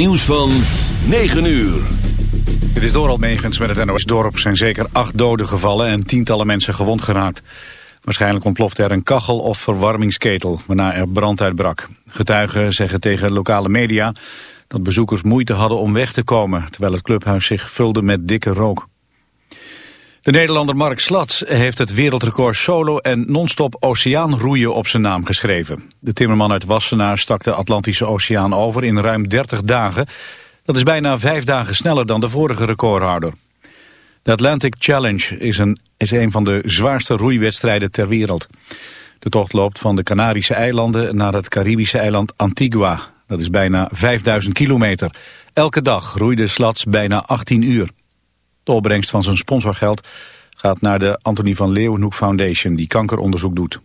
Nieuws van 9 uur. Dit is Doral Megens met het NOS-dorp zijn zeker acht doden gevallen en tientallen mensen gewond geraakt. Waarschijnlijk ontplofte er een kachel of verwarmingsketel, waarna er brand uitbrak. Getuigen zeggen tegen lokale media dat bezoekers moeite hadden om weg te komen, terwijl het clubhuis zich vulde met dikke rook. De Nederlander Mark Slats heeft het wereldrecord solo en non-stop oceaanroeien op zijn naam geschreven. De timmerman uit Wassenaar stak de Atlantische Oceaan over in ruim 30 dagen. Dat is bijna vijf dagen sneller dan de vorige recordhouder. De Atlantic Challenge is een, is een van de zwaarste roeiwedstrijden ter wereld. De tocht loopt van de Canarische eilanden naar het Caribische eiland Antigua. Dat is bijna 5000 kilometer. Elke dag roeide Slats bijna 18 uur. De opbrengst van zijn sponsorgeld gaat naar de Antonie van Leeuwenhoek Foundation die kankeronderzoek doet.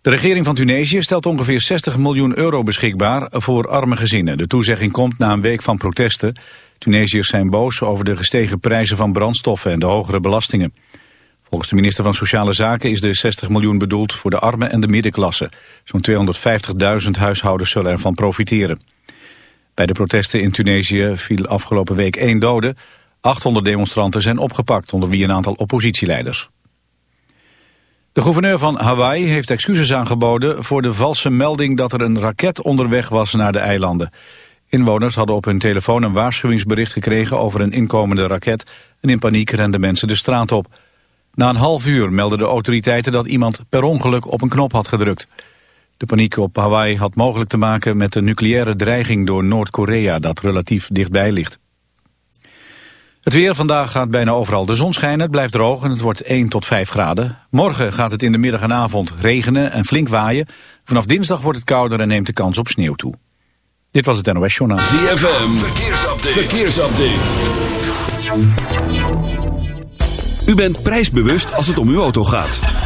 De regering van Tunesië stelt ongeveer 60 miljoen euro beschikbaar voor arme gezinnen. De toezegging komt na een week van protesten. Tunesiërs zijn boos over de gestegen prijzen van brandstoffen en de hogere belastingen. Volgens de minister van Sociale Zaken is de 60 miljoen bedoeld voor de armen en de middenklasse. Zo'n 250.000 huishoudens zullen ervan profiteren. Bij de protesten in Tunesië viel afgelopen week één dode. 800 demonstranten zijn opgepakt, onder wie een aantal oppositieleiders. De gouverneur van Hawaii heeft excuses aangeboden voor de valse melding dat er een raket onderweg was naar de eilanden. Inwoners hadden op hun telefoon een waarschuwingsbericht gekregen over een inkomende raket en in paniek renden mensen de straat op. Na een half uur meldden de autoriteiten dat iemand per ongeluk op een knop had gedrukt. De paniek op Hawaii had mogelijk te maken met de nucleaire dreiging door Noord-Korea dat relatief dichtbij ligt. Het weer vandaag gaat bijna overal de zon schijnen. Het blijft droog en het wordt 1 tot 5 graden. Morgen gaat het in de middag en avond regenen en flink waaien. Vanaf dinsdag wordt het kouder en neemt de kans op sneeuw toe. Dit was het NOS Journaal. ZFM, verkeersupdate. verkeersupdate. U bent prijsbewust als het om uw auto gaat.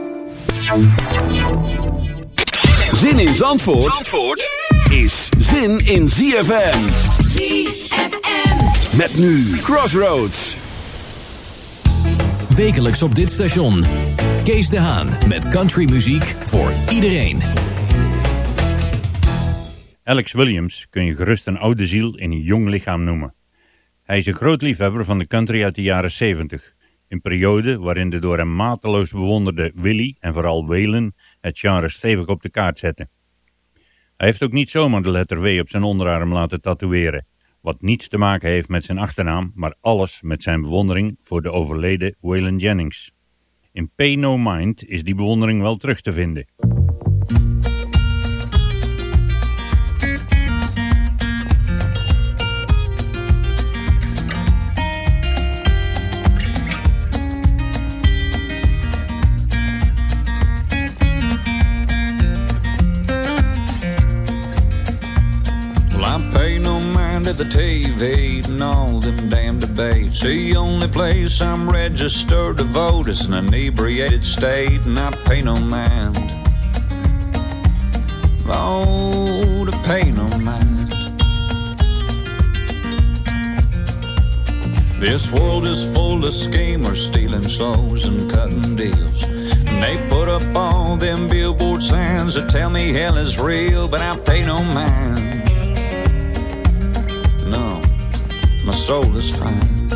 Zin in Zandvoort, Zandvoort is zin in ZFM. ZFM. Met nu Crossroads. Wekelijks op dit station. Kees de Haan met countrymuziek voor iedereen. Alex Williams kun je gerust een oude ziel in een jong lichaam noemen. Hij is een groot liefhebber van de country uit de jaren 70. Een periode waarin de door hem mateloos bewonderde Willie en vooral Waylon het genre stevig op de kaart zetten. Hij heeft ook niet zomaar de letter W op zijn onderarm laten tatoeëren, wat niets te maken heeft met zijn achternaam, maar alles met zijn bewondering voor de overleden Waylon Jennings. In Pay No Mind is die bewondering wel terug te vinden. TV and all them damn debates. The only place I'm registered to vote is an inebriated state, and I pay no mind. Oh, to pay no mind. This world is full of schemers stealing souls and cutting deals. And they put up all them billboard signs that tell me hell is real, but I pay no mind. soul is fine.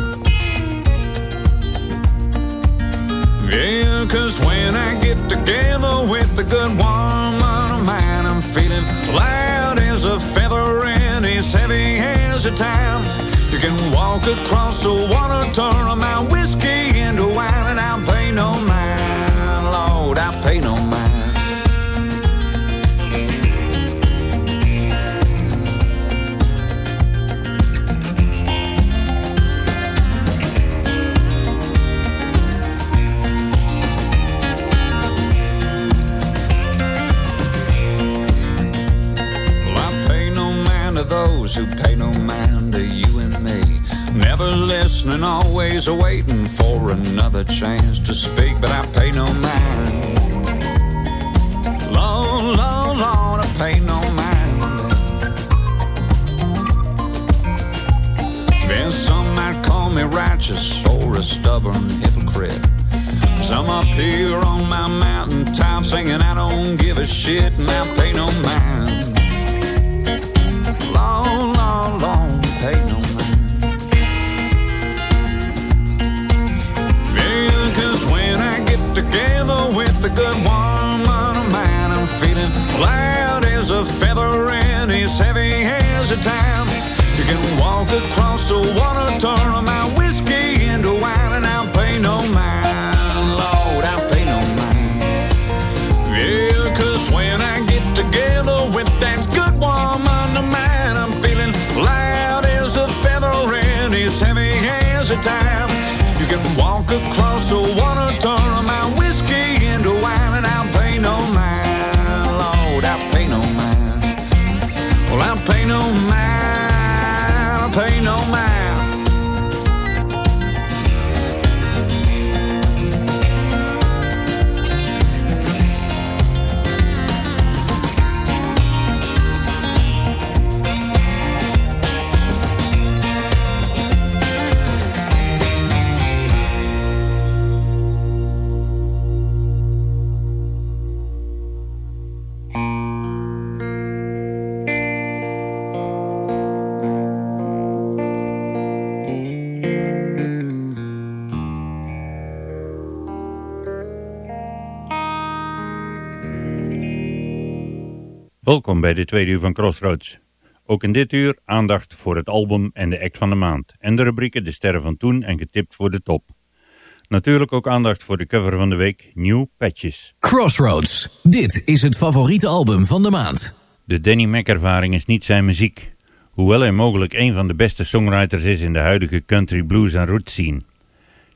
Yeah, cause when I get together with the good woman of mine, I'm feeling light as a feather and as heavy as a time. You can walk across the water, turn my whiskey into wine, and I'll pay no mind. Listening, always waiting for another chance to speak, but I pay no mind. Lord, Lord, Lord, I pay no mind. Then some might call me righteous or a stubborn hypocrite. Some up here on my mountaintop singing, I don't give a shit and I pay no mind. Welkom bij de tweede uur van Crossroads. Ook in dit uur aandacht voor het album en de act van de maand. En de rubrieken De Sterren van Toen en Getipt voor de Top. Natuurlijk ook aandacht voor de cover van de week New Patches. Crossroads. Dit is het favoriete album van de maand. De Danny Mac ervaring is niet zijn muziek. Hoewel hij mogelijk een van de beste songwriters is in de huidige country blues en roots scene.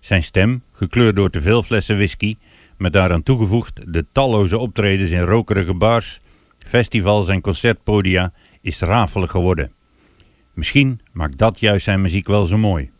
Zijn stem, gekleurd door te veel flessen whisky, met daaraan toegevoegd de talloze optredens in rokerige bars, festivals en concertpodia, is rafelig geworden. Misschien maakt dat juist zijn muziek wel zo mooi.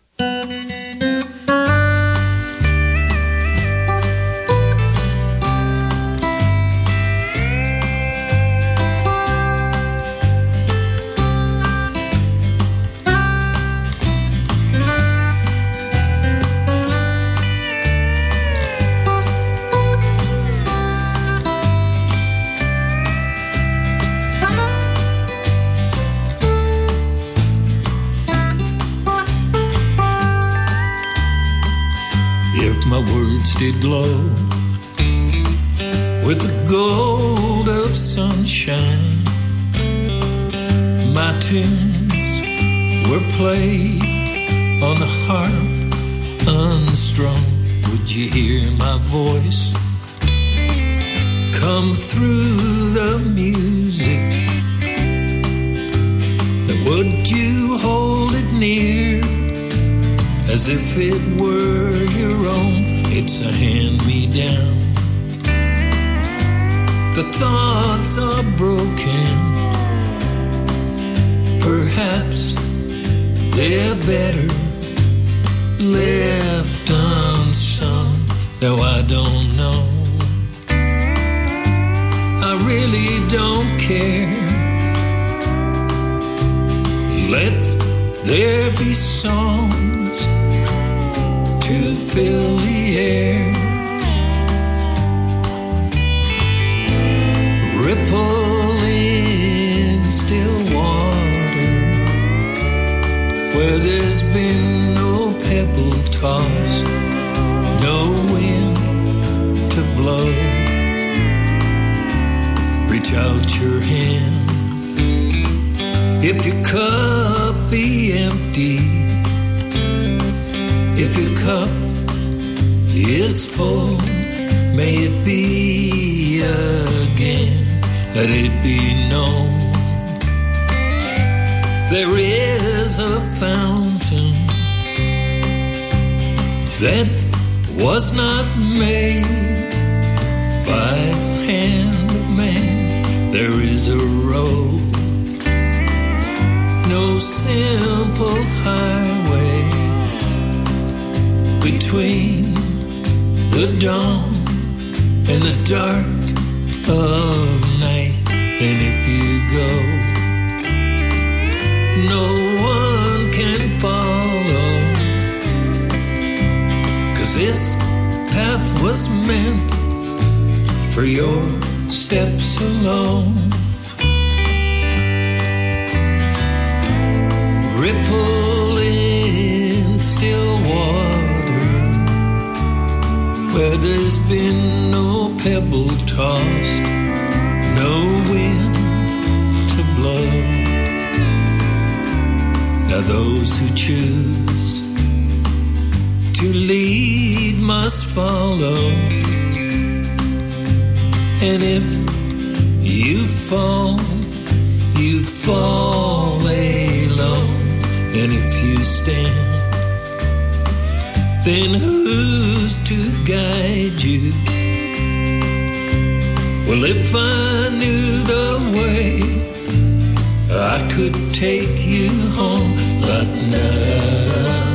My words did glow with the gold of sunshine, my tunes were played on the harp unstrung. Would you hear my voice come through the music? Now would you hold it near? As if it were your own. It's a hand me down. The thoughts are broken. Perhaps they're better left unsung. No, I don't know. I really don't care. Let there be songs to fill the air. Ripple in still water where there's been no pebble tossed, no wind to blow. Reach out your hand if your cup be empty if your cup is full, may it be again. Let it be known there is a fountain that was not made by the hand of man. There is a road, no simple highway between the dawn and the dark of night. And if you go, no one can follow. Cause this path was meant for your steps alone. Where there's been no pebble tossed, no wind to blow. Now, those who choose to lead must follow. And if you fall, you fall alone. And if you stand, then who's to guide you? Well, if I knew the way, I could take you home. Da, da,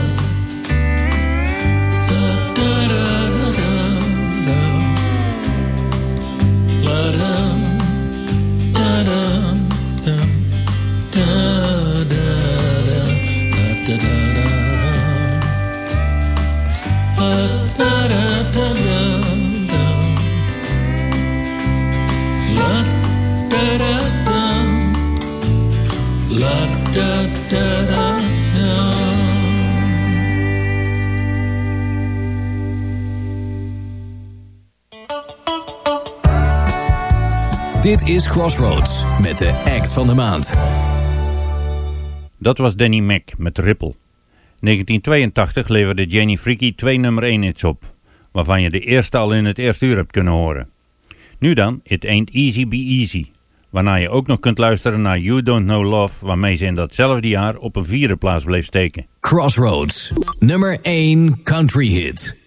Dit is Crossroads met de act van de maand. Dat was Danny Mac met Ripple. 1982 leverde Jenny Freaky twee nummer 1 hits op, waarvan je de eerste al in het eerste uur hebt kunnen horen. Nu dan, It Ain't Easy Be Easy, waarna je ook nog kunt luisteren naar You Don't Know Love, waarmee ze in datzelfde jaar op een vierde plaats bleef steken. Crossroads, nummer 1 country hit.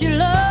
You love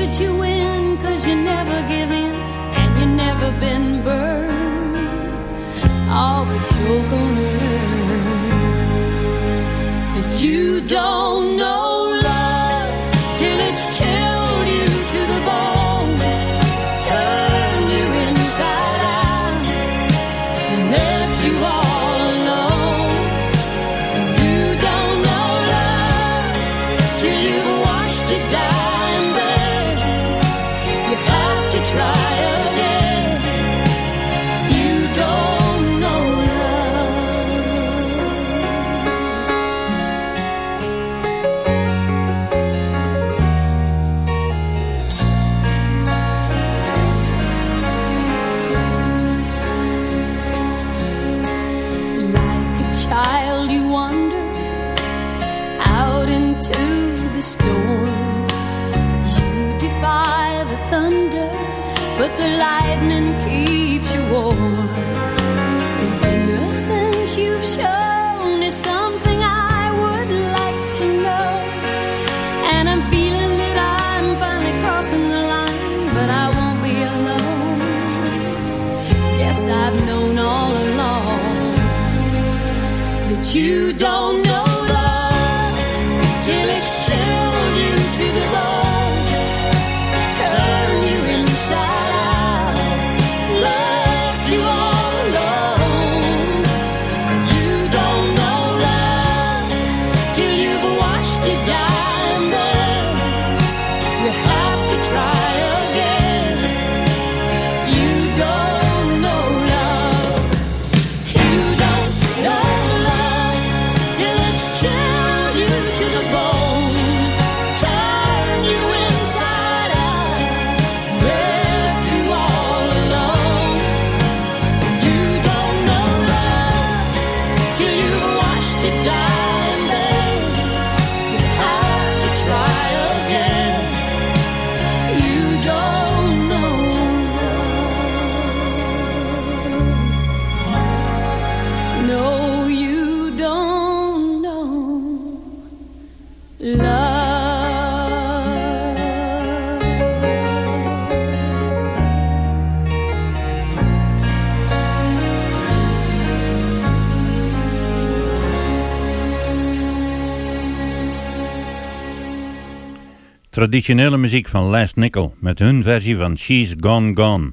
that you win, cause you never give in, and you've never been burned. All that you're gonna learn that you don't know. Traditionele muziek van Last Nickel met hun versie van She's Gone Gone.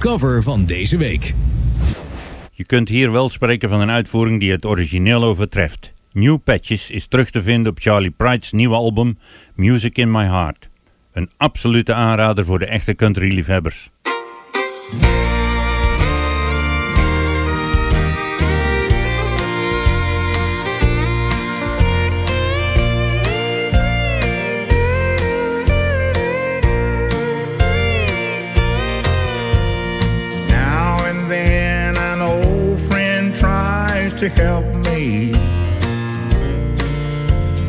Cover van deze week. Je kunt hier wel spreken van een uitvoering die het origineel overtreft. New Patches is terug te vinden op Charlie Pride's nieuwe album Music in My Heart. Een absolute aanrader voor de echte country-liefhebbers. To help me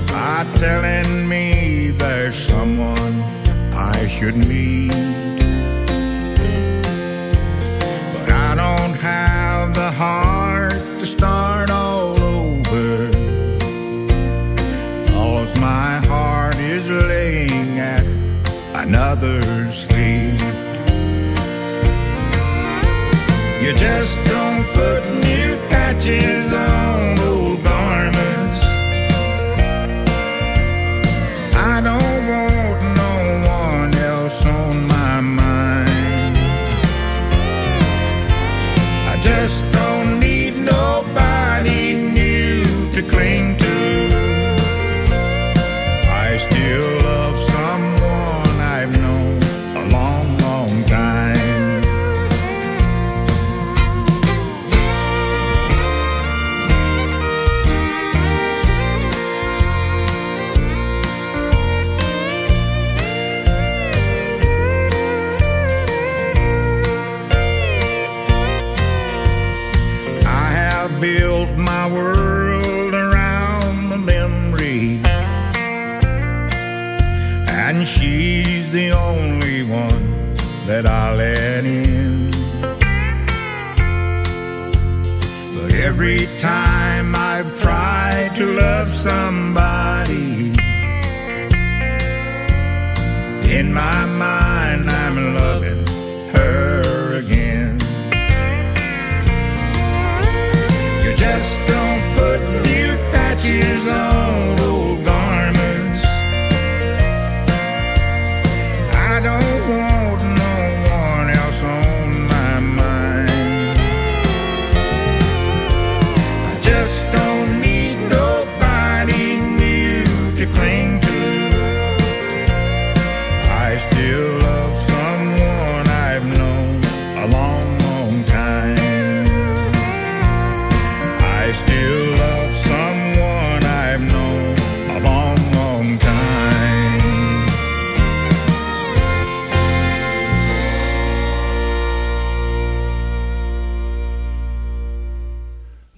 by telling me there's someone I should meet. Patches on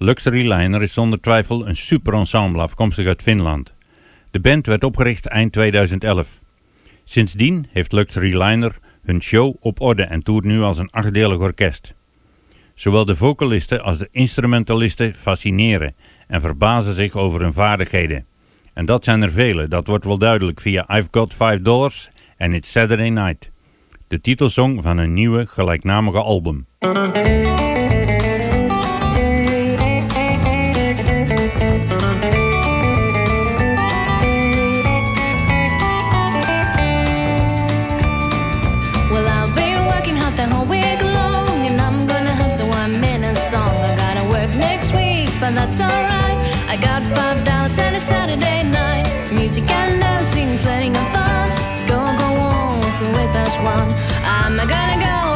Luxury Liner is zonder twijfel een super ensemble afkomstig uit Finland. De band werd opgericht eind 2011. Sindsdien heeft Luxury Liner hun show op orde en toert nu als een achtdelig orkest. Zowel de vocalisten als de instrumentalisten fascineren en verbazen zich over hun vaardigheden. En dat zijn er vele, dat wordt wel duidelijk via I've Got Five Dollars en It's Saturday Night. De titelsong van hun nieuwe gelijknamige album. Music and dancing, flirting and fun. Let's go, go on, so way past one. I'm gonna go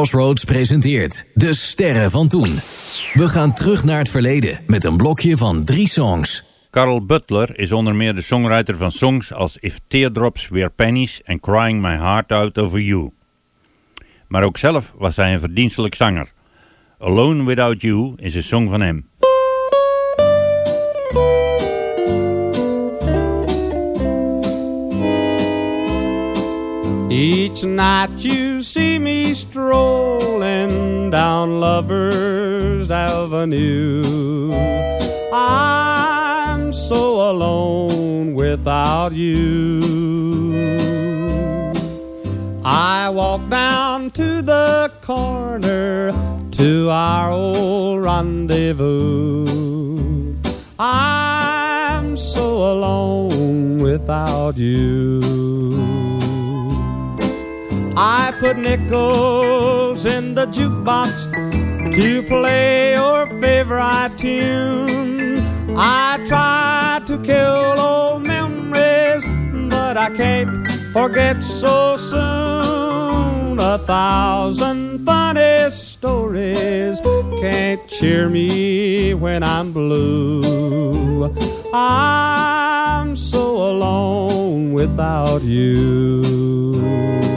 Crossroads presenteert De Sterren van Toen. We gaan terug naar het verleden met een blokje van drie songs. Carl Butler is onder meer de songwriter van songs als If Teardrops Were Pennies en Crying My Heart Out Over You. Maar ook zelf was hij een verdienstelijk zanger. Alone Without You is een song van hem. Each night you see me strolling down Lover's Avenue. I'm so alone without you. I walk down to the corner to our old rendezvous. I'm so alone without you. I put nickels in the jukebox to play your favorite tune. I try to kill old memories, but I can't forget so soon. A thousand funny stories can't cheer me when I'm blue. I'm so alone without you.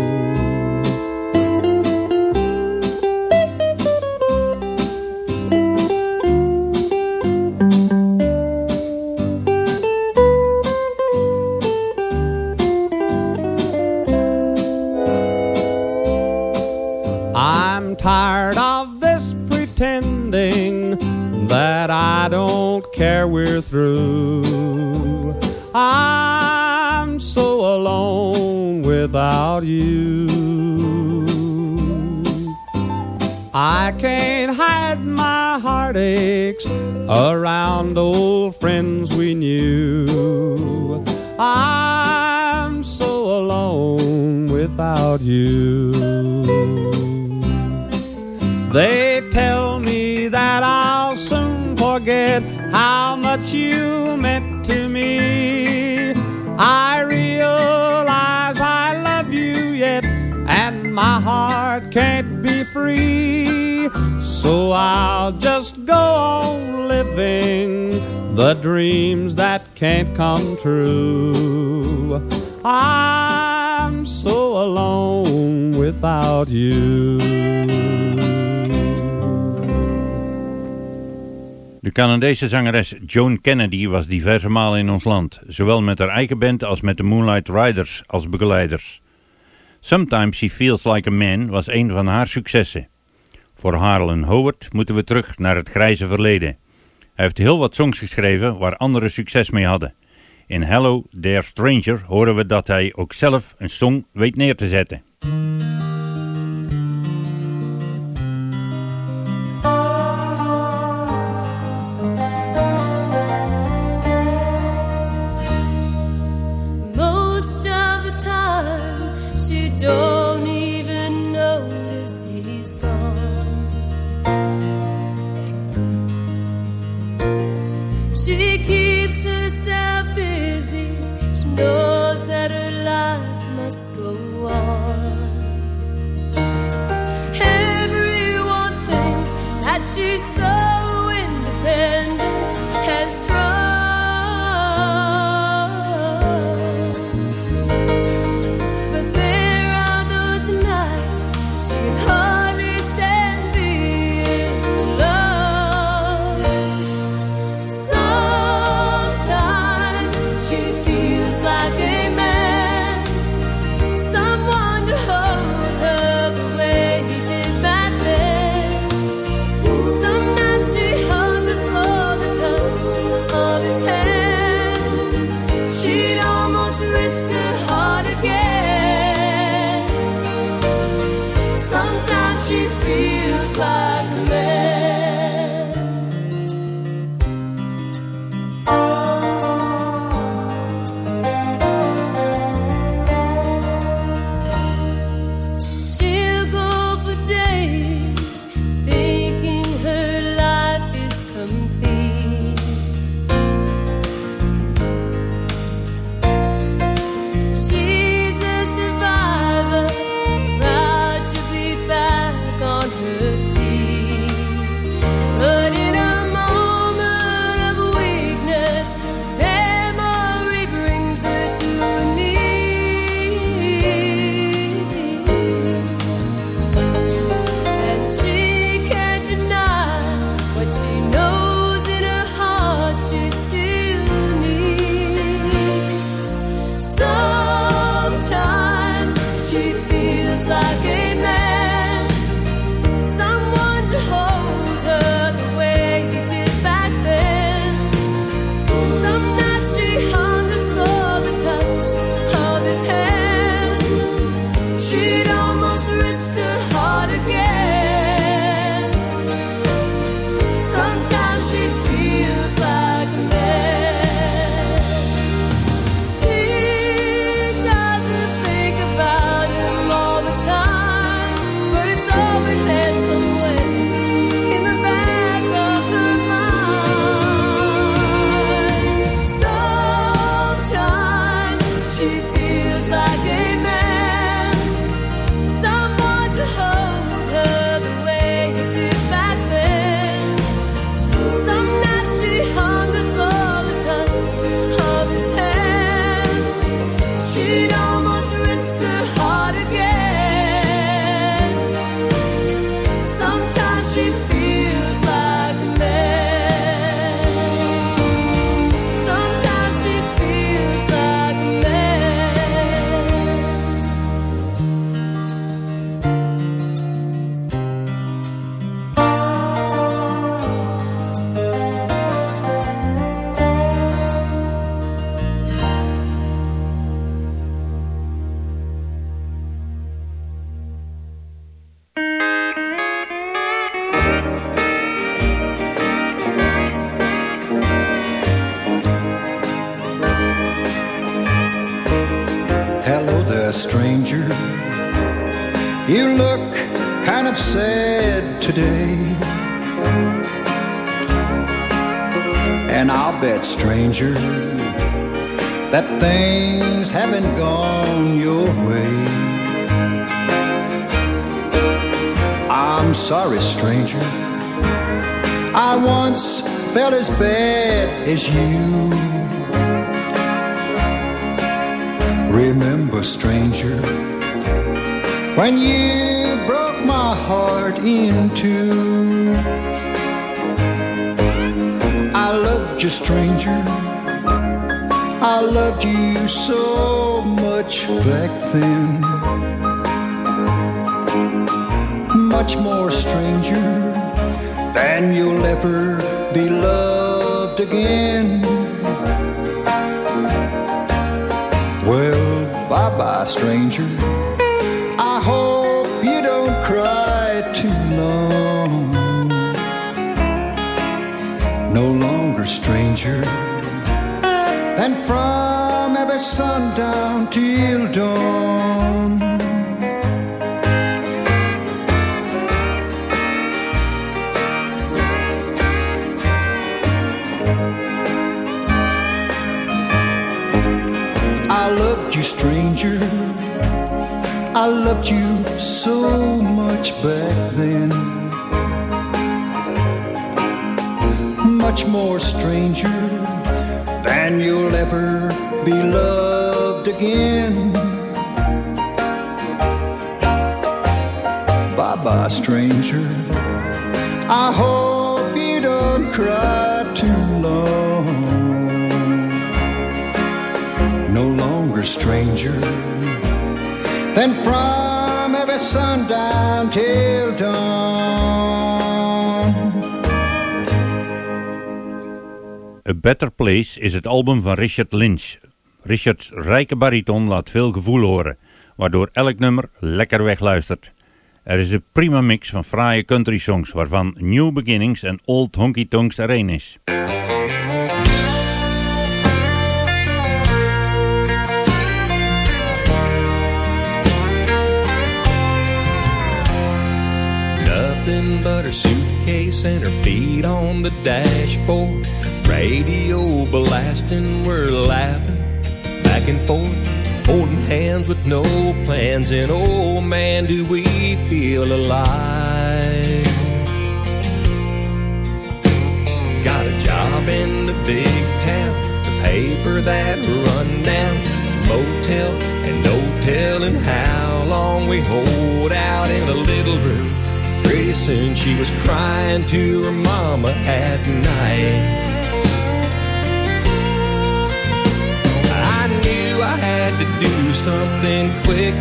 Care we're through. I'm so alone without you. I can't hide my heartaches around old friends we knew. I'm so alone without you. They tell me that I'll soon forget much you meant to me. I realize I love you yet, and my heart can't be free. So I'll just go on living the dreams that can't come true. I'm so alone without you. De Canadese zangeres Joan Kennedy was diverse malen in ons land, zowel met haar eigen band als met de Moonlight Riders als begeleiders. Sometimes She Feels Like a Man was een van haar successen. Voor Harlan Howard moeten we terug naar het grijze verleden. Hij heeft heel wat songs geschreven waar anderen succes mee hadden. In Hello There Stranger horen we dat hij ook zelf een song weet neer te zetten. That she's so independent as you. Remember, stranger, when you broke my heart in two. I loved you, stranger. I loved you so much back then. Much more, stranger, than you'll ever be loved again. Well, bye bye, stranger. I hope you don't cry too long. No longer stranger And from every sundown till dawn. You, stranger. I loved you so much back then. Much more, stranger, than you'll ever be loved again. Bye bye, stranger. I hope you don't cry too longer stranger than from sundown till dawn. A Better Place is het album van Richard Lynch. Richards rijke bariton laat veel gevoel horen, waardoor elk nummer lekker wegluistert. Er is een prima mix van fraaie country songs, waarvan New Beginnings en Old Honky Tonks er een is. Nothing but her suitcase and her feet on the dashboard. Radio blasting, we're laughing back and forth, holding hands with no plans. And oh man, do we feel alive! Got a job in the big town to pay for that rundown motel, and no telling how long we hold out in a little room. Pretty soon she was crying to her mama at night. I knew I had to do something quick.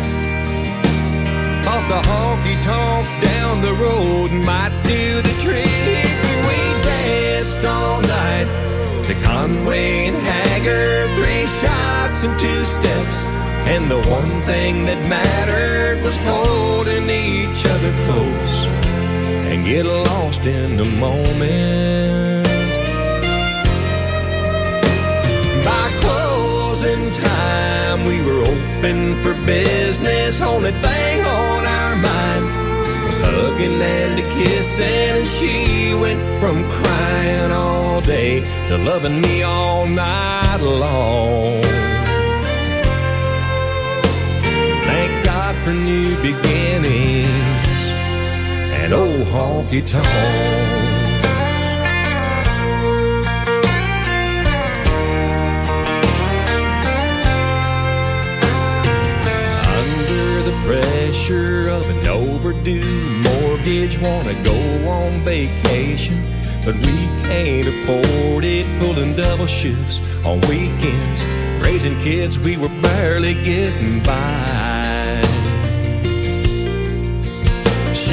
Thought the honky tonk down the road might do the trick. We danced all night to Conway and Haggard, three shots and two steps. And the one thing that mattered was holding each other close and get lost in the moment. By closing time, we were open for business. Only thing on our mind was hugging and a kissing. And she went from crying all day to loving me all night long. For new beginnings and old honky the pressure of an overdue mortgage, wanna go on vacation, but we can't afford it. Pulling double shifts on weekends, raising kids, we were barely getting by.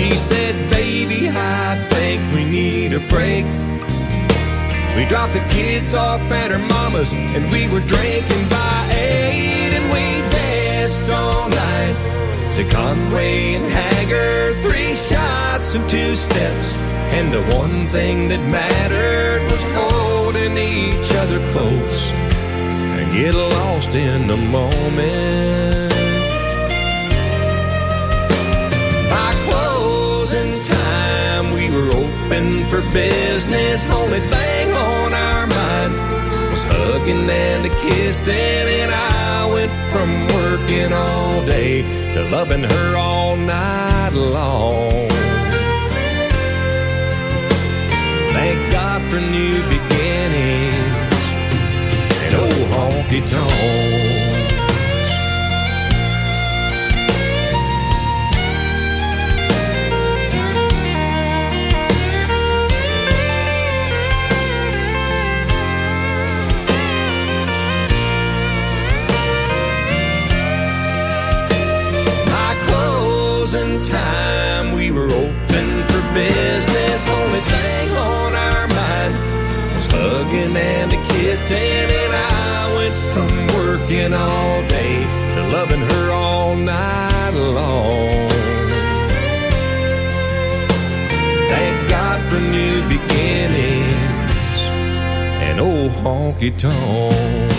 She said, Baby, I think we need a break. We dropped the kids off at her mama's and we were drinking by eight and we danced all night to Conway and Haggard. Three shots and two steps. And the one thing that mattered was holding each other close and get lost in the moment. Open for business. Only thing on our mind was hugging and a kissing. And I went from working all day to loving her all night long. Thank God for new beginnings and old honky tonks. Business. Only thing on our mind was hugging and a kissing. And I went from working all day to loving her all night long. Thank God for new beginnings and old honky tonk.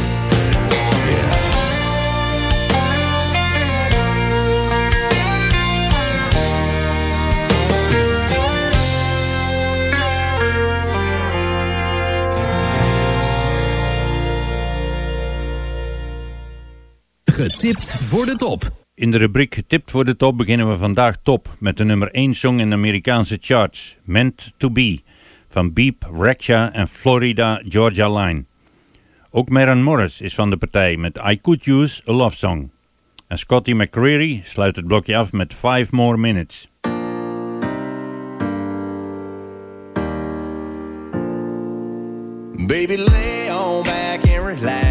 Getipt voor de top. In de rubriek Getipt voor de top beginnen we vandaag top met de nummer 1 song in de Amerikaanse charts, Meant to Be, van Beep, Rexha en Florida Georgia Line. Ook Maren Morris is van de partij met I Could Use a Love Song. En Scotty McCreery sluit het blokje af met 5 More Minutes. Baby, lay on back and relax.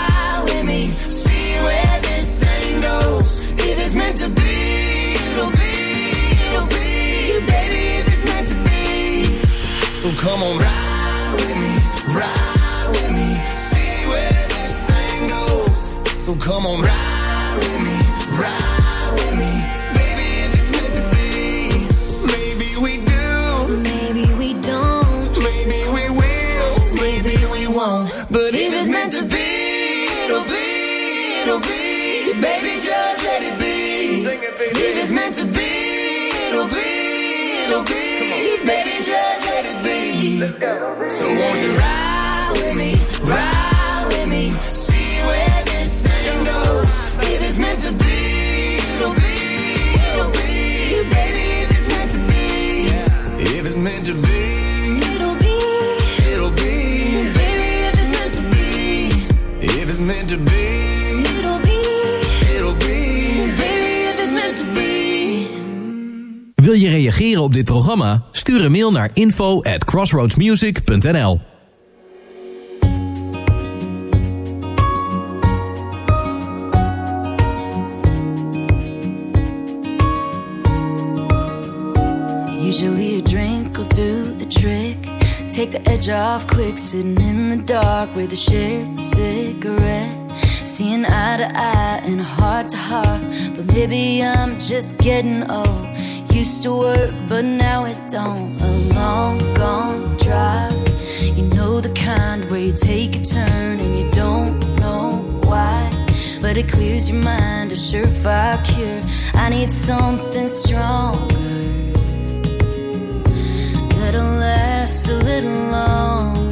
it's meant to be, it'll be, it'll be. Baby, if it's meant to be. So come on, ride with me, ride with me, see where this thing goes. So come on, ride with me, ride baby. If it's meant to be, it'll be, it'll be. Baby, just let it be. Let's go. So won't you ride reageren op dit programma? Stuur een mail naar info at crossroadsmusic.nl Usually a drink will do the trick. Take the edge off quick, sitting in the dark with a shared cigarette. Seeing eye to eye and heart to heart. But maybe I'm just getting old. Used to work, but now it don't. A long gone drive. You know the kind where you take a turn and you don't know why. But it clears your mind, a surefire cure. I need something stronger that'll last a little longer.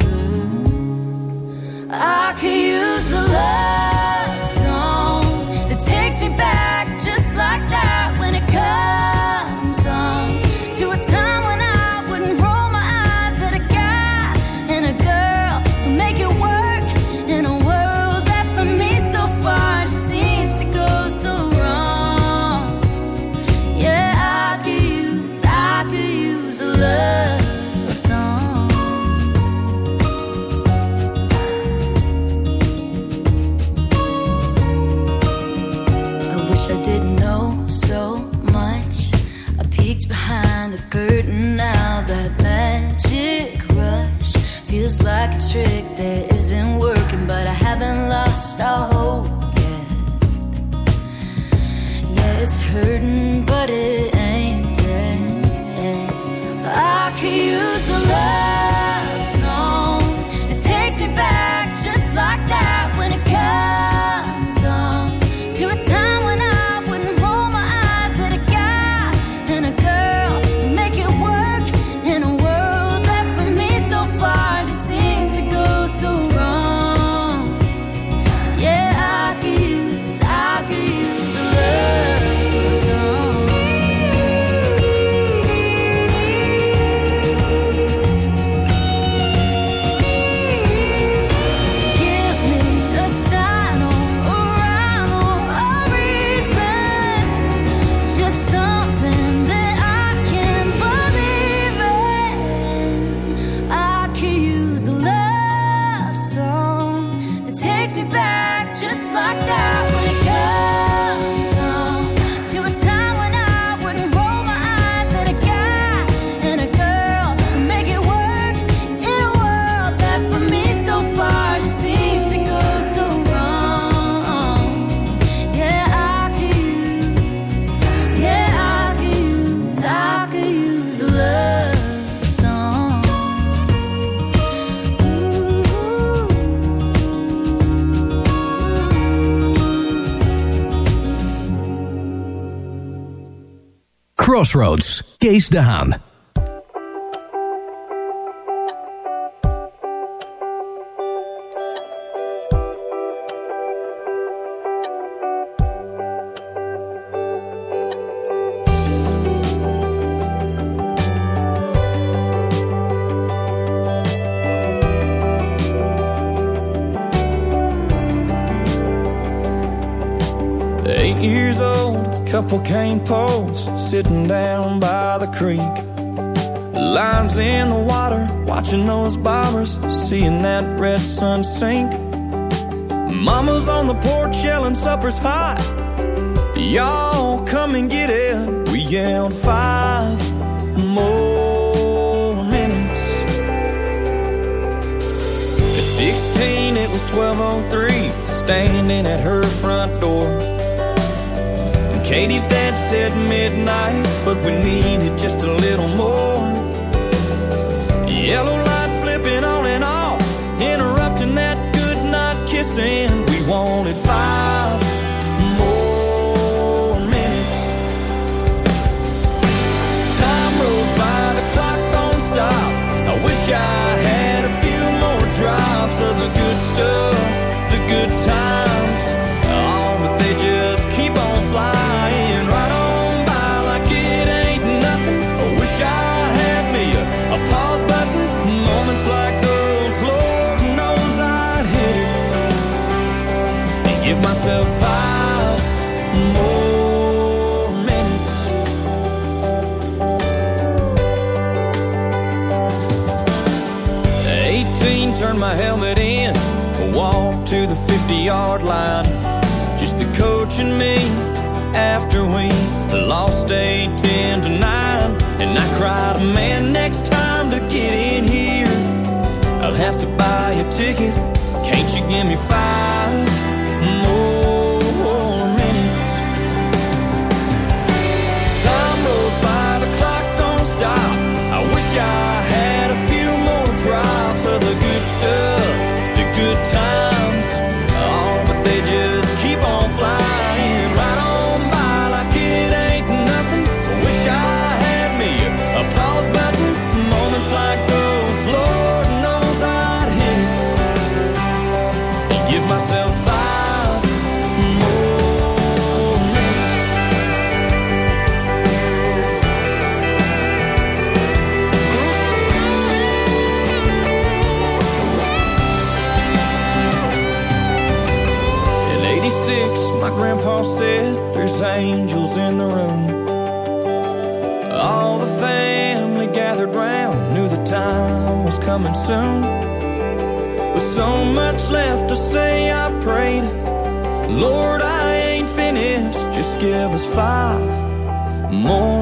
I could use a love song that takes me back just like that. Crossroads, Case Dehan. sitting down by the creek. Lines in the water, watching those bombers, seeing that red sun sink. Mama's on the porch yelling, supper's hot. Y'all come and get it. We yelled five more minutes. At 16, it was 1203, standing at her front door. Katie's dance at midnight, but we needed just a little more. Yellow light flipping on and off, interrupting that good night kissing. We wanted five more minutes. Time rolls by, the clock don't stop. I wish I had a few more drops of the good stuff. sacrifice. coming soon. With so much left to say, I prayed, Lord, I ain't finished. Just give us five more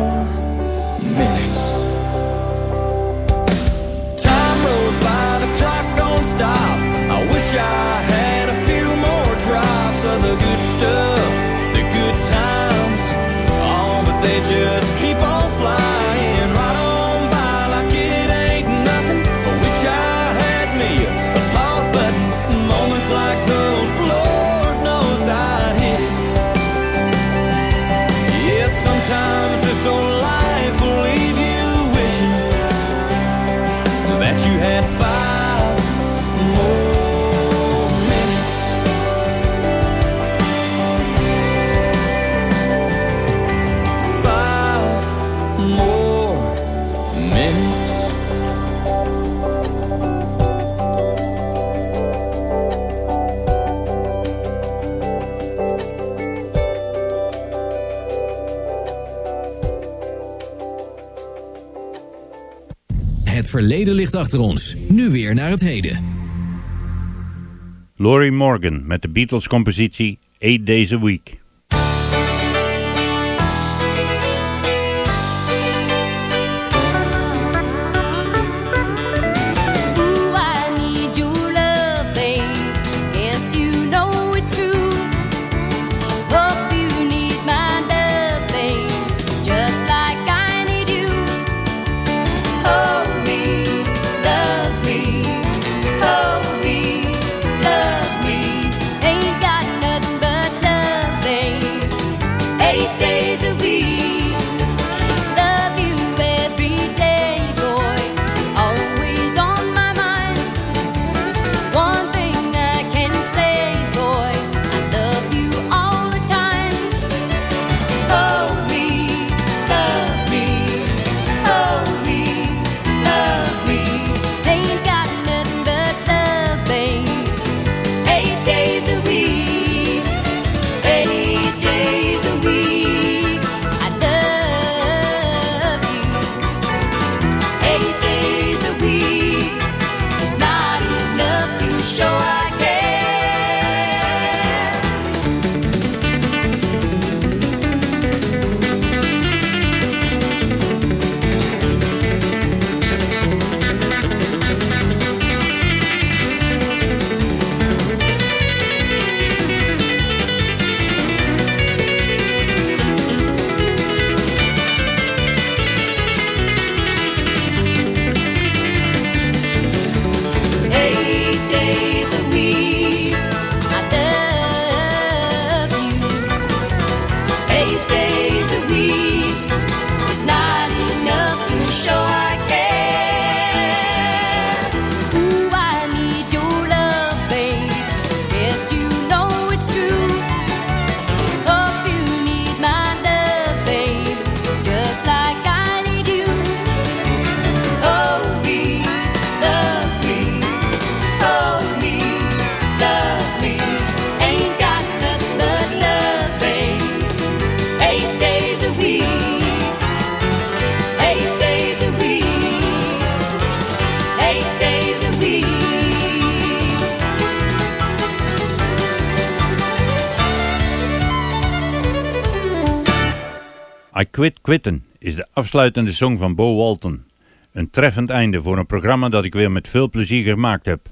verleden ligt achter ons. Nu weer naar het heden. Laurie Morgan met de Beatles-compositie Eight Days a Week. Quitten is de afsluitende song van Bo Walton. Een treffend einde voor een programma dat ik weer met veel plezier gemaakt heb.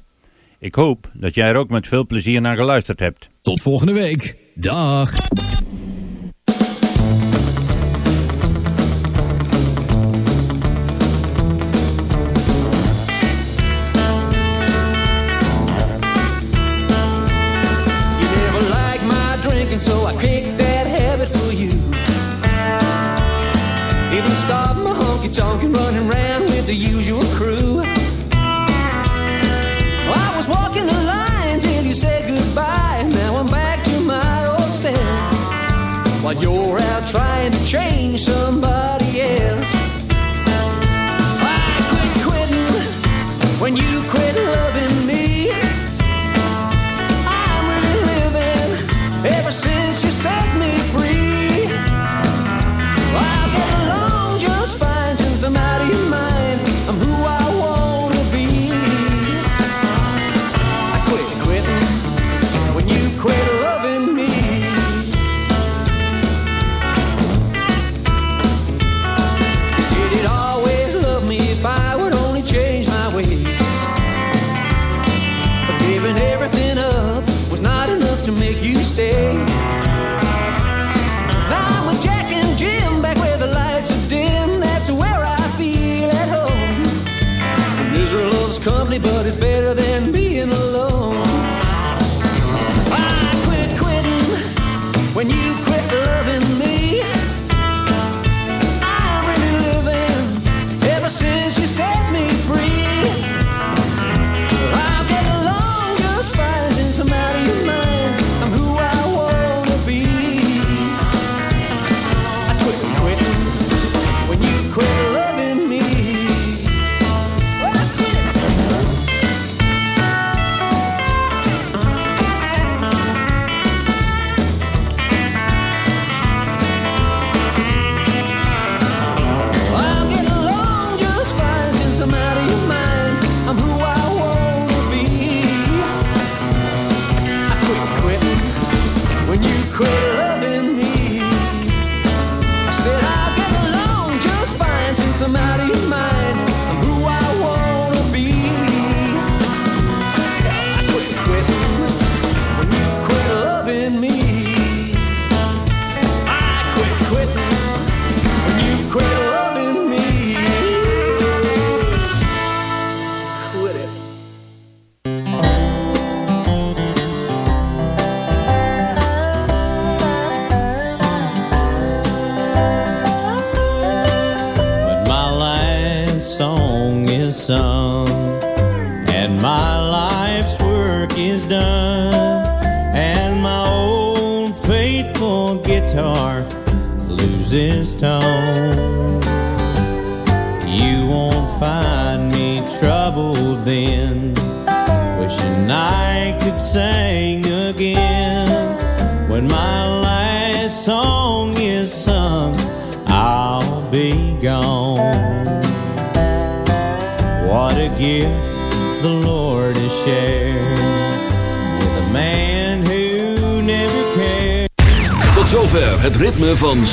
Ik hoop dat jij er ook met veel plezier naar geluisterd hebt. Tot volgende week. Dag.